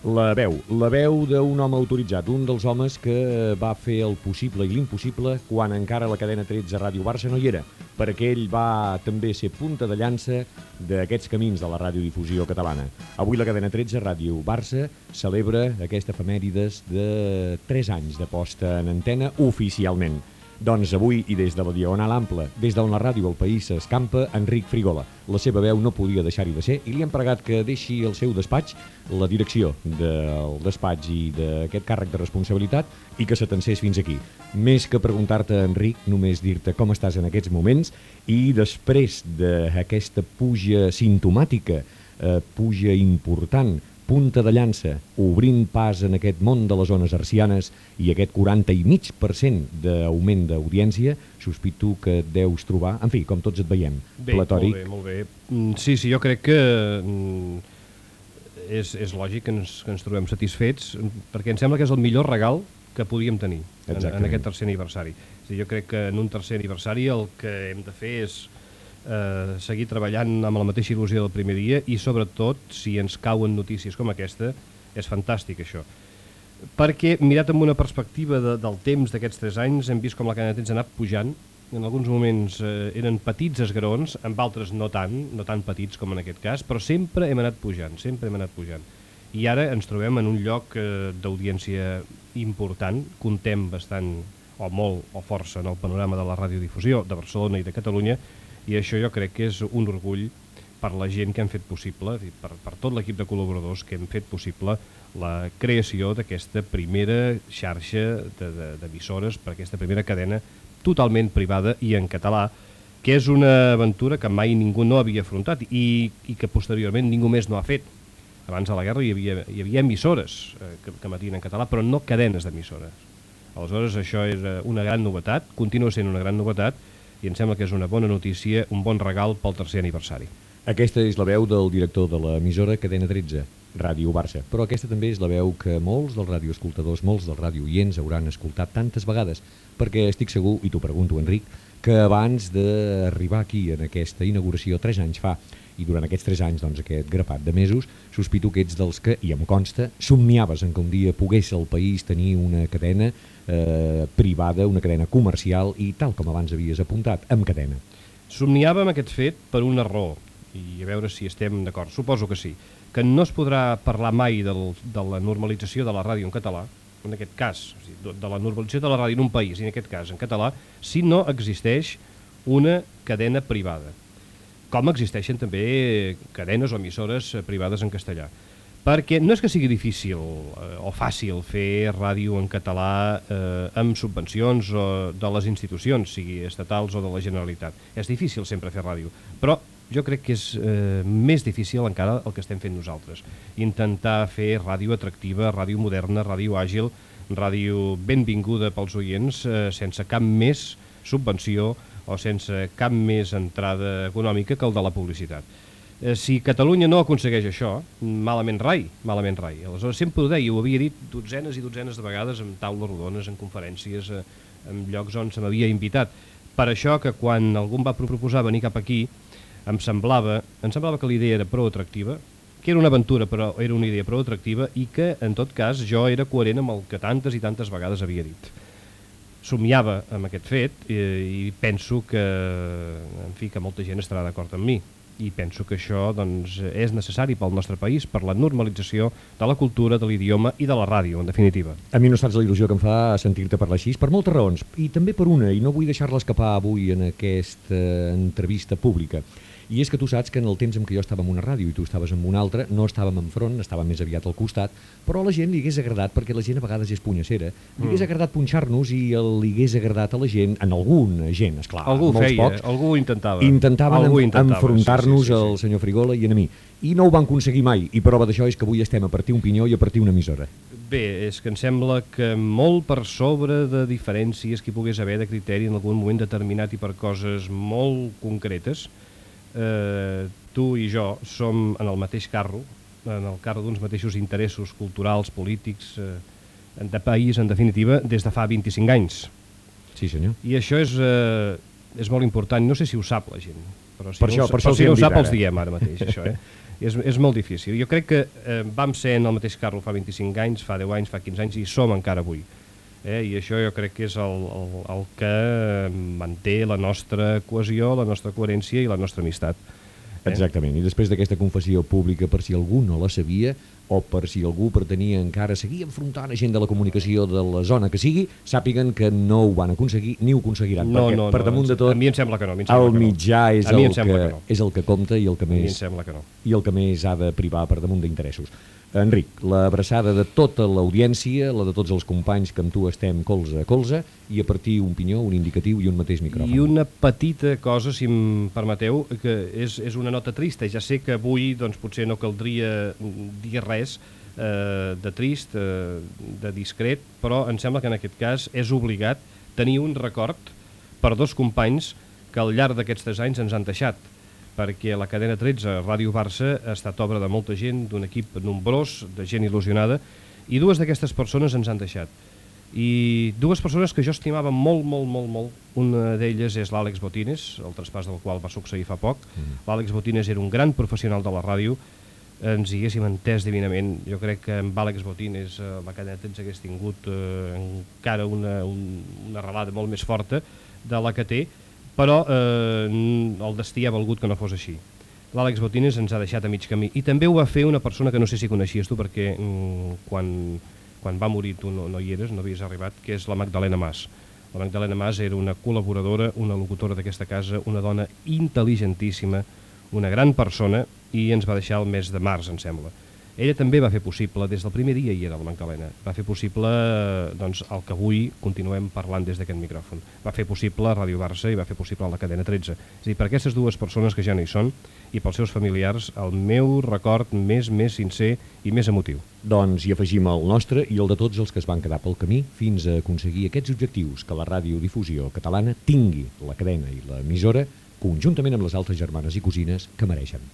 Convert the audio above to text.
La veu, la veu d'un home autoritzat, un dels homes que va fer el possible i l'impossible quan encara la cadena 13 Ràdio Barça no hi era, perquè ell va també ser punta de llança d'aquests camins de la radiodifusió catalana. Avui la cadena 13 Ràdio Barça celebra aquesta efemèrides de 3 anys de posta en antena oficialment. Doncs avui, i des de la Diagonal Ampla, des d'on la ràdio al país s'escampa, Enric Frigola. La seva veu no podia deixar-hi de ser i li han pregat que deixi el seu despatx, la direcció del despatx i d'aquest càrrec de responsabilitat i que s'atencés fins aquí. Més que preguntar-te, Enric, només dir-te com estàs en aquests moments i després d'aquesta puja sintomàtica, eh, puja important, punta de llança, obrint pas en aquest món de les zones arcianes i aquest 40 i mig per cent d'augment d'audiència, sospito que et deus trobar, en fi, com tots et veiem, Bé, platòric. molt bé, molt bé. Mm, Sí, sí, jo crec que mm, és, és lògic que ens, que ens trobem satisfets, perquè em sembla que és el millor regal que podíem tenir en, en aquest tercer aniversari. És dir, jo crec que en un tercer aniversari el que hem de fer és eh, seguir treballant amb la mateixa il·lusió del primer dia i sobretot, si ens cauen notícies com aquesta, és fantàstic això. Perquè, mirat amb una perspectiva de, del temps d'aquests 3 anys, hem vist com la cadena de temps ha anat pujant, en alguns moments eh, eren petits esgraons, amb altres no tant, no tan petits com en aquest cas, però sempre hem anat pujant, sempre hem anat pujant. I ara ens trobem en un lloc eh, d'audiència important, contem bastant, o molt o força, en el panorama de la radiodifusió de Barcelona i de Catalunya, i això jo crec que és un orgull per la gent que han fet possible, per, per tot l'equip de col·laboradors que hem fet possible la creació d'aquesta primera xarxa de- de- d'emissores, de, per aquesta primera cadena totalment privada i en català, que és una aventura que mai ningú no havia afrontat i, i que posteriorment ningú més no ha fet. Abans de la guerra hi havia, hi havia emissores eh, que, que emetien en català, però no cadenes d'emissores. Aleshores, això és una gran novetat, continua sent una gran novetat, i em sembla que és una bona notícia, un bon regal pel tercer aniversari. Aquesta és la veu del director de l'emissora Cadena 13, Ràdio Barça. Però aquesta també és la veu que molts dels radioescoltadors, molts dels radioients hauran escoltat tantes vegades, perquè estic segur, i t'ho pregunto, Enric, que abans d'arribar aquí en aquesta inauguració, tres anys fa, i durant aquests tres anys, doncs, aquest grapat de mesos, sospito que ets dels que, i em consta, somniaves en que un dia pogués el país tenir una cadena eh, privada, una cadena comercial i tal com abans havies apuntat, amb cadena. Somniava amb aquest fet per una raó, i a veure si estem d'acord, suposo que sí, que no es podrà parlar mai del, de la normalització de la ràdio en català, en aquest cas, de la normalització de la ràdio en un país, i en aquest cas en català, si no existeix una cadena privada. Com existeixen també cadenes o emissores eh, privades en castellà. Perquè no és que sigui difícil eh, o fàcil fer ràdio en català eh, amb subvencions o de les institucions, sigui estatals o de la Generalitat. És difícil sempre fer ràdio, però jo crec que és eh, més difícil encara el que estem fent nosaltres. Intentar fer ràdio atractiva, ràdio moderna, ràdio àgil, ràdio benvinguda pels oients, eh, sense cap més subvenció o sense cap més entrada econòmica que el de la publicitat. Eh, si Catalunya no aconsegueix això, malament rai, malament rai. Aleshores sempre ho deia, ho havia dit dotzenes i dotzenes de vegades en taules rodones, en conferències, eh, en llocs on se m'havia invitat. Per això que quan algú va proposar venir cap aquí, em semblava, em semblava que la idea era prou atractiva, que era una aventura però era una idea prou atractiva i que en tot cas jo era coherent amb el que tantes i tantes vegades havia dit somiava amb aquest fet i, i penso que, en fi, que molta gent estarà d'acord amb mi i penso que això doncs, és necessari pel nostre país, per la normalització de la cultura, de l'idioma i de la ràdio, en definitiva. A mi no saps la il·lusió que em fa sentir-te parlar així, per moltes raons, i també per una, i no vull deixar-la escapar avui en aquesta entrevista pública. I és que tu saps que en el temps en què jo estava en una ràdio i tu estaves en una altra, no estàvem enfront, estàvem més aviat al costat, però a la gent li hagués agradat, perquè la gent a vegades és punyacera, li hagués agradat punxar-nos i li hagués agradat a la gent, en alguna gent, esclar, algú molts feia, pocs, algú ho intentava. intentaven Algú intentava, enfrontar-nos sí, sí, sí, al senyor Frigola i a mi. I no ho van aconseguir mai, i prova d'això és que avui estem a partir un pinyó i a partir una emissora. Bé, és que em sembla que molt per sobre de diferències que hi pogués haver de criteri en algun moment determinat i per coses molt concretes, eh, tu i jo som en el mateix carro, en el carro d'uns mateixos interessos culturals, polítics, eh, de país, en definitiva, des de fa 25 anys. Sí, senyor. I això és, eh, és molt important, no sé si ho sap la gent, però si Per no, això- per això si no ho sap ara. els diem ara mateix, això, eh? és, és molt difícil. Jo crec que eh, vam ser en el mateix carro fa 25 anys, fa 10 anys, fa 15 anys i som encara avui. Eh? I això jo crec que és el, el, el que manté la nostra cohesió, la nostra coherència i la nostra amistat. Eh? Exactament, i després d'aquesta confessió pública, per si algú no la sabia, o per si algú pretenia encara seguir enfrontant a gent de la comunicació de la zona que sigui, sàpiguen que no ho van aconseguir ni ho aconseguiran, No, perquè no, per no, damunt de tot a mi em sembla que no, a mi em sembla el que no. mitjà és el, que, que no. és el que compta i el que més sembla que no. i el que més ha de privar per damunt d'interessos. Enric, l'abraçada de tota l'audiència, la de tots els companys que amb tu estem colze a colze, i a partir un pinyó, un indicatiu i un mateix micròfon. I una petita cosa, si em permeteu, que és, és una nota trista. Ja sé que avui doncs, potser no caldria dir res eh, de trist, eh, de discret, però em sembla que en aquest cas és obligat tenir un record per dos companys que al llarg d'aquests tres anys ens han deixat perquè la cadena 13, Ràdio Barça, ha estat obra de molta gent, d'un equip nombrós, de gent il·lusionada, i dues d'aquestes persones ens han deixat. I dues persones que jo estimava molt, molt, molt, molt. Una d'elles és l'Àlex Botines, el traspàs del qual va succeir fa poc. Mm. L'Àlex Botines era un gran professional de la ràdio, ens hi haguéssim entès divinament. Jo crec que amb Àlex Botines eh, la cadena 13 hagués tingut eh, encara una, un, una relada molt més forta de la que té, però eh, el destí ha valgut que no fos així. L'Àlex Botines ens ha deixat a mig camí. I també ho va fer una persona que no sé si coneixies tu, perquè mm, quan, quan va morir tu no, no hi eres, no havies arribat, que és la Magdalena Mas. La Magdalena Mas era una col·laboradora, una locutora d'aquesta casa, una dona intel·ligentíssima, una gran persona, i ens va deixar el mes de març, em sembla. Ella també va fer possible, des del primer dia hi era la Magdalena, va fer possible eh, doncs, el que avui continuem parlant des d'aquest micròfon. Va fer possible Ràdio Barça i va fer possible la cadena 13. És a dir, per aquestes dues persones que ja no hi són i pels seus familiars, el meu record més, més sincer i més emotiu. Doncs hi afegim el nostre i el de tots els que es van quedar pel camí fins a aconseguir aquests objectius que la radiodifusió catalana tingui la cadena i l'emissora conjuntament amb les altres germanes i cosines que mereixen.